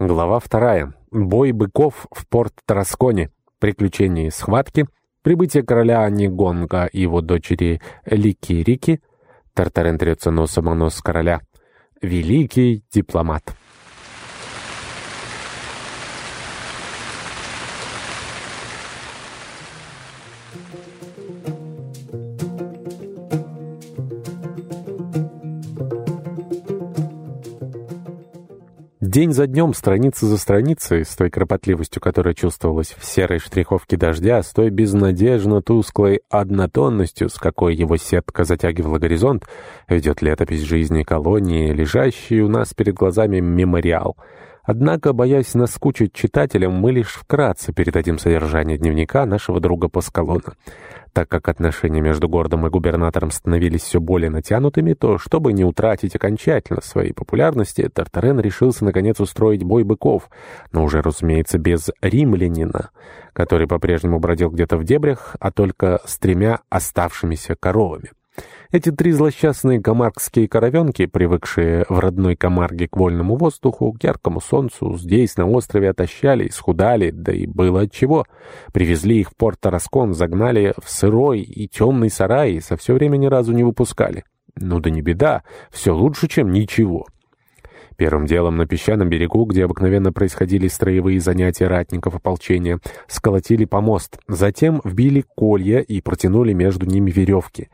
Глава вторая. Бой быков в порт Тарасконе. Приключения и схватки. Прибытие короля Нигонга и его дочери Лики-Рики. Тартарен трется носом о нос короля. Великий дипломат. День за днем, страница за страницей, с той кропотливостью, которая чувствовалась в серой штриховке дождя, с той безнадежно тусклой однотонностью, с какой его сетка затягивала горизонт, ведет летопись жизни колонии, лежащий у нас перед глазами мемориал — Однако, боясь наскучить читателям, мы лишь вкратце передадим содержание дневника нашего друга Паскалона. Так как отношения между городом и губернатором становились все более натянутыми, то, чтобы не утратить окончательно своей популярности, Тартарен решился наконец устроить бой быков, но уже, разумеется, без римлянина, который по-прежнему бродил где-то в дебрях, а только с тремя оставшимися коровами. Эти три злосчастные комаркские коровенки, привыкшие в родной Камарге к вольному воздуху, к яркому солнцу, здесь, на острове, отощали, исхудали, да и было отчего. Привезли их в порт Тараскон, загнали в сырой и темный сарай и со все время ни разу не выпускали. Ну да не беда, все лучше, чем ничего. Первым делом на песчаном берегу, где обыкновенно происходили строевые занятия ратников ополчения, сколотили помост, затем вбили колья и протянули между ними веревки.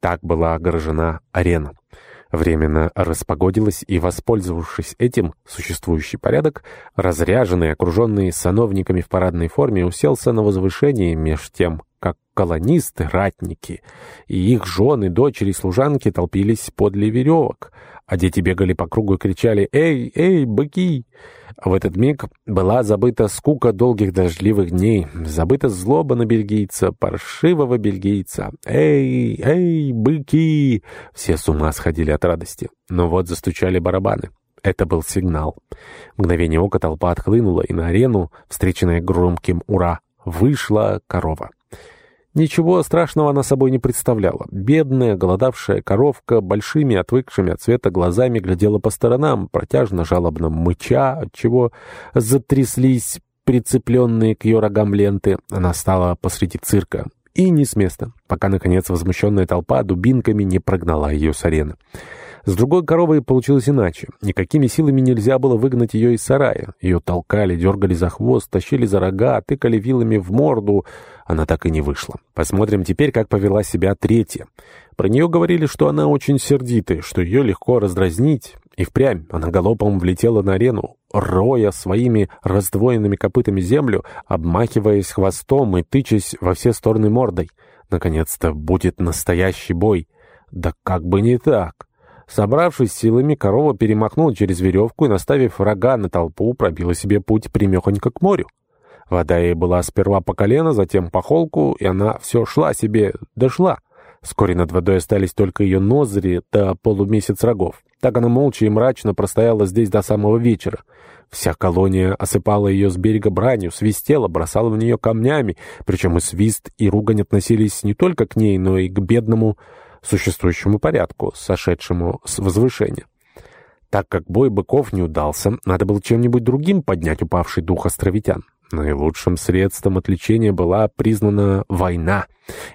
Так была огорожена арена. Временно распогодилась, и, воспользовавшись этим, существующий порядок, разряженный, окруженный сановниками в парадной форме, уселся на возвышении меж тем, как колонисты, ратники и их жены, дочери, служанки толпились подле веревок, а дети бегали по кругу и кричали «Эй, эй, быки!». В этот миг была забыта скука долгих дождливых дней, забыта злоба на бельгийца, паршивого бельгийца. «Эй, эй, быки!» Все с ума сходили от радости. Но вот застучали барабаны. Это был сигнал. Мгновение ока толпа отхлынула, и на арену, встреченная громким «Ура!», вышла корова. Ничего страшного она собой не представляла. Бедная, голодавшая коровка большими, отвыкшими от цвета глазами глядела по сторонам, протяжно, жалобно мыча, отчего затряслись прицепленные к ее рогам ленты. Она стала посреди цирка. И не с места, пока, наконец, возмущенная толпа дубинками не прогнала ее с арены. С другой коровой получилось иначе. Никакими силами нельзя было выгнать ее из сарая. Ее толкали, дергали за хвост, тащили за рога, тыкали вилами в морду. Она так и не вышла. Посмотрим теперь, как повела себя третья. Про нее говорили, что она очень сердитая, что ее легко раздразнить. И впрямь она галопом влетела на арену, роя своими раздвоенными копытами землю, обмахиваясь хвостом и тычась во все стороны мордой. Наконец-то будет настоящий бой. Да как бы не так. Собравшись силами, корова перемахнула через веревку и, наставив рога на толпу, пробила себе путь примехонько к морю. Вода ей была сперва по колено, затем по холку, и она все шла себе, дошла. Вскоре над водой остались только ее ноздри до полумесяц рогов. Так она молча и мрачно простояла здесь до самого вечера. Вся колония осыпала ее с берега бранью, свистела, бросала в нее камнями, причем и свист, и ругань относились не только к ней, но и к бедному существующему порядку, сошедшему с возвышения. Так как бой быков не удался, надо было чем-нибудь другим поднять упавший дух островитян. Наилучшим средством отличения была признана война,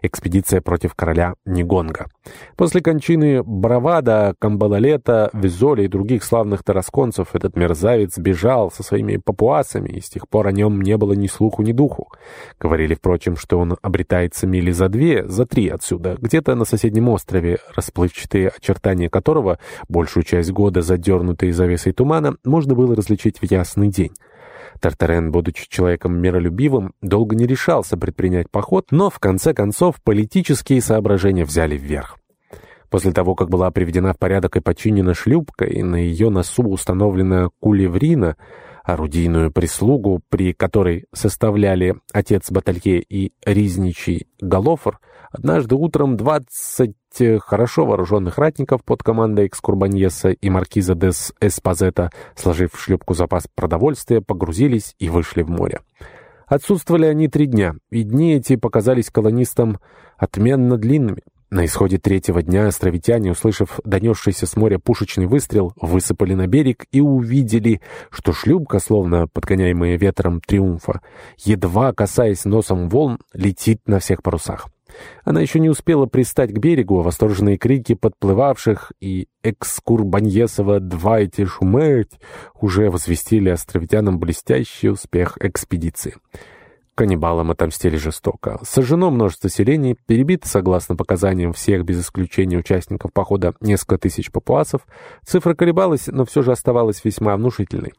экспедиция против короля Нигонга. После кончины Бравада, Камбалалета, Визоли и других славных тарасконцев этот мерзавец бежал со своими папуасами, и с тех пор о нем не было ни слуху, ни духу. Говорили, впрочем, что он обретается мили за две, за три отсюда, где-то на соседнем острове, расплывчатые очертания которого, большую часть года задернутые завесой тумана, можно было различить в ясный день. Тартарен, будучи человеком миролюбивым, долго не решался предпринять поход, но в конце концов политические соображения взяли вверх. После того, как была приведена в порядок и починена шлюпка, и на ее носу установлена кулеврина, орудийную прислугу, при которой составляли отец Баталье и Ризничий Галофор, однажды утром двадцать хорошо вооруженных ратников под командой Экскурбаньеса и маркиза дес Эспазета, сложив в шлюпку запас продовольствия, погрузились и вышли в море. Отсутствовали они три дня, и дни эти показались колонистам отменно длинными. На исходе третьего дня островитяне, услышав донесшийся с моря пушечный выстрел, высыпали на берег и увидели, что шлюпка, словно подгоняемая ветром триумфа, едва касаясь носом волн, летит на всех парусах. Она еще не успела пристать к берегу, а восторженные крики подплывавших и экскурбаньесова «Двайте шумерть» уже возвестили островитянам блестящий успех экспедиции. Каннибалам отомстили жестоко. Сожжено множество селений, перебито, согласно показаниям всех без исключения участников похода, несколько тысяч папуасов. Цифра колебалась, но все же оставалась весьма внушительной.